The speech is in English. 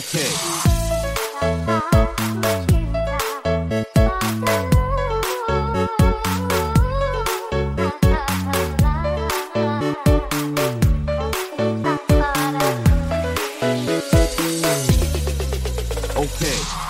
Okay. okay.